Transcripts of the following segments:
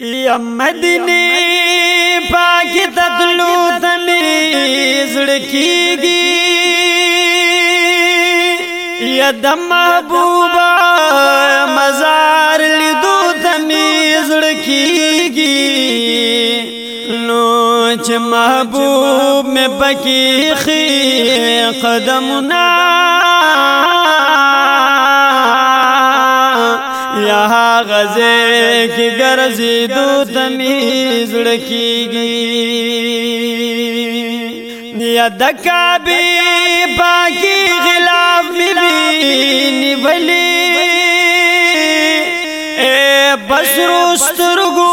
یا مدینه پاک تدلو تمی زړکیږي یا د محبوبا مزار لیدو تمی زړکیږي نو چې محبوب مې پکې خې قدمونه غزه کی ګرځي دو تمی زړه کیږي نیا د کعبه باقي غلاف ملي نیولي اے بسرو سترګو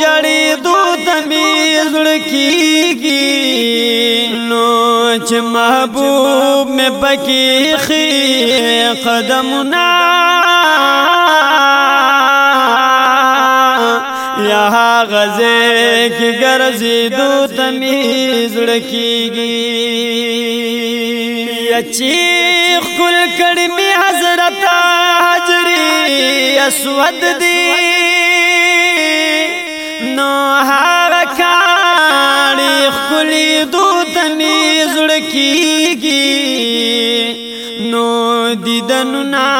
جړې دو تمی زړه کیږي نو چې محبوب مې پکې خي قدمونه غزه کې ګرځي دو تمیز لکېږي اچي خل کړي می حضرت حجري اسود دي نو هغه کاړي خل دو تمیز لکېږي نو دیدنو نا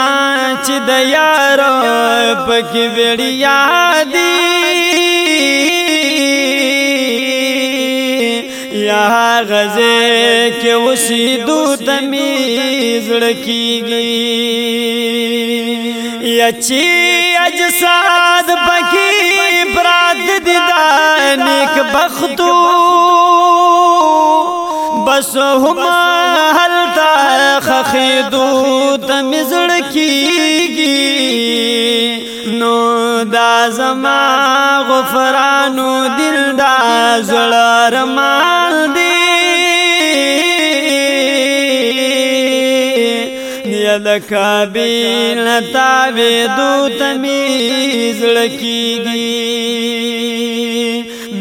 چې د یار پکې وړي یادي غزه کې وسیدو تمی زړه کیږي یا چې اجساد پکې برات دي دا نیک بختو بس هم هلتا خخیدو تمی زړه کیږي نو دا زما غفرانو دل دا زړه رمان یا د کابل تاوې دو تمیز لکېږي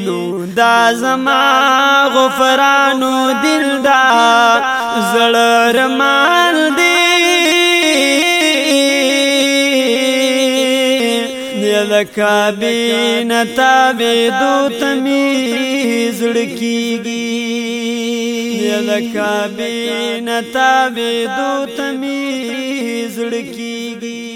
نو دا زما غفرانو دل دا زړه رمان دی یا د کابل تاوې دو تمیز لکېږي د کابینه تابې دوه تمیز لړکیږي